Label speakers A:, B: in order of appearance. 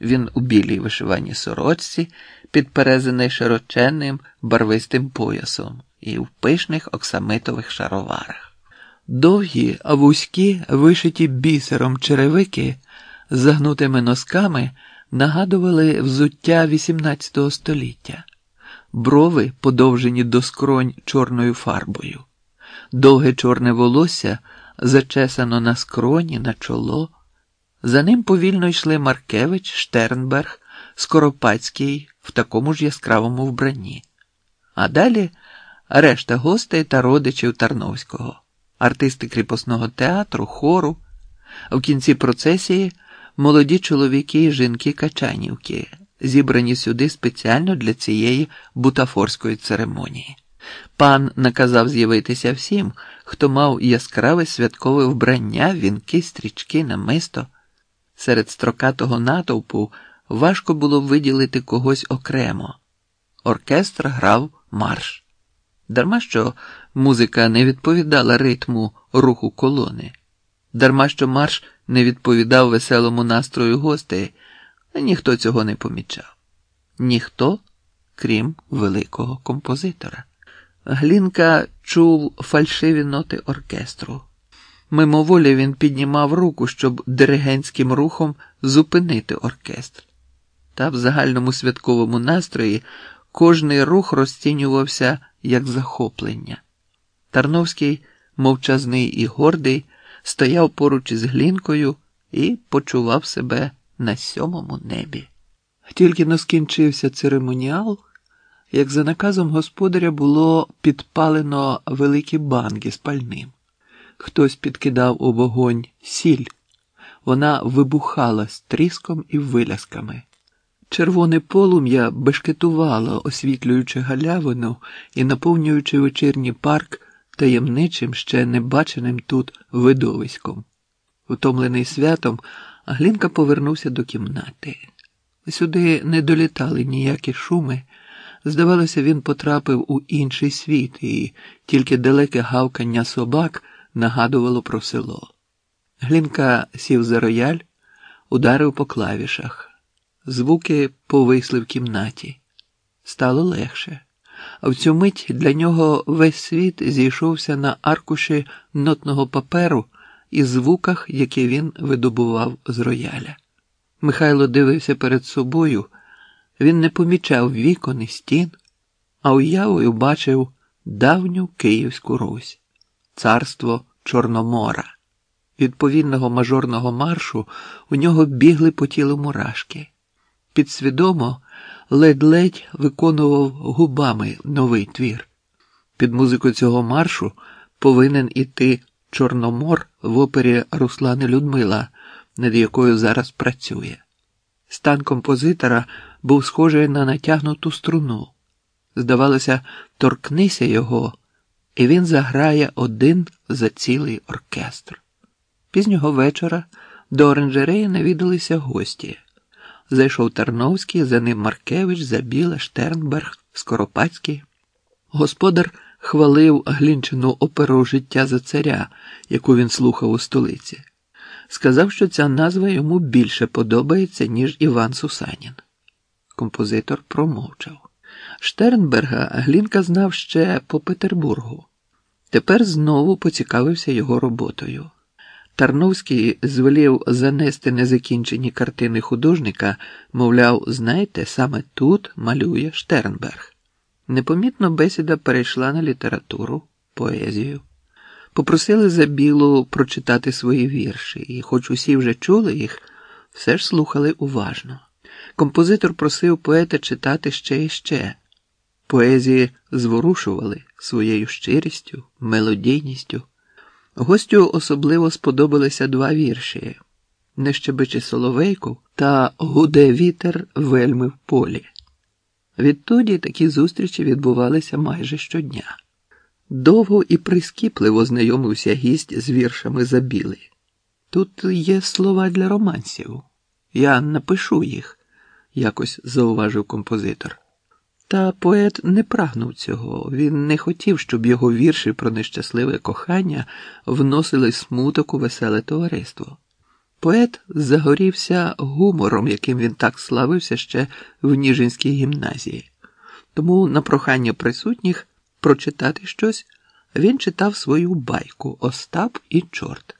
A: Він у білій вишиваній сорочці, підперезаний широченним барвистим поясом і в пишних оксамитових шароварах. Довгі, а вузькі, вишиті бісером черевики загнутими носками нагадували взуття XVIII століття, брови подовжені до скронь чорною фарбою, довге чорне волосся зачесано на скроні, на чоло. За ним повільно йшли Маркевич, Штернберг, Скоропадський в такому ж яскравому вбранні. А далі решта гостей та родичів Тарновського, артисти кріпосного театру, хору. В кінці процесії молоді чоловіки і жінки Качанівки, зібрані сюди спеціально для цієї бутафорської церемонії. Пан наказав з'явитися всім, хто мав яскраве святкове вбрання, вінки, стрічки, намисто. Серед строкатого натовпу важко було виділити когось окремо. Оркестр грав марш. Дарма що музика не відповідала ритму руху колони, дарма що марш не відповідав веселому настрою гостей, ніхто цього не помічав. Ніхто, крім великого композитора. Глінка чув фальшиві ноти оркестру. Мимоволі він піднімав руку, щоб диригентським рухом зупинити оркестр. Та в загальному святковому настрої кожний рух розцінювався як захоплення. Тарновський, мовчазний і гордий, стояв поруч із Глінкою і почував себе на сьомому небі. Тільки но скінчився церемоніал, як за наказом господаря було підпалено великі банки з пальним. Хтось підкидав у вогонь сіль, вона вибухала з тріском і вилясками. Червоне полум'я бешкетувало, освітлюючи галявину і наповнюючи вечірній парк таємничим, ще небаченим тут видовиськом. Утомлений святом, Глінка повернувся до кімнати. Сюди не долітали ніякі шуми. Здавалося, він потрапив у інший світ, і тільки далеке гавкання собак нагадувало про село. Глінка сів за рояль, ударив по клавішах. Звуки повисли в кімнаті. Стало легше, а в цю мить для нього весь світ зійшовся на аркуші нотного паперу і звуках, які він видобував з рояля. Михайло дивився перед собою, він не помічав вікон і стін, а уявою бачив давню Київську Русь, царство Чорномора. Від повільного мажорного маршу у нього бігли по тілу мурашки. Підсвідомо ледь-ледь виконував губами новий твір. Під музику цього маршу повинен іти Чорномор в опері Руслани Людмила, над якою зараз працює. Стан композитора був схожий на натягнуту струну. Здавалося, торкнися його, і він заграє один за цілий оркестр. Пізнього вечора до оранжереї навідалися гості. Зайшов Тарновський, за ним Маркевич, Забіла, Штернберг, Скоропадський. Господар хвалив глінчину оперу життя за царя, яку він слухав у столиці. Сказав, що ця назва йому більше подобається, ніж Іван Сусанін. Композитор промовчав. Штернберга Глінка знав ще по Петербургу. Тепер знову поцікавився його роботою. Тарновський звелів занести незакінчені картини художника, мовляв, знаєте, саме тут малює Штернберг. Непомітно бесіда перейшла на літературу, поезію. Попросили Забілу прочитати свої вірші, і, хоч усі вже чули їх, все ж слухали уважно. Композитор просив поета читати ще і ще. Поезії зворушували своєю щирістю, мелодійністю. Гостю особливо сподобалися два вірші Не щебече соловейку та Гуде вітер вельми в полі. Відтоді такі зустрічі відбувалися майже щодня. Довго і прискіпливо знайомився гість з віршами Забіли. Тут є слова для романсів. Я напишу їх, якось зауважив композитор. Та поет не прагнув цього. Він не хотів, щоб його вірші про нещасливе кохання вносили смуток у веселе товариство. Поет загорівся гумором, яким він так славився ще в Ніжинській гімназії. Тому на прохання присутніх прочитати щось він читав свою байку Остап і чорт.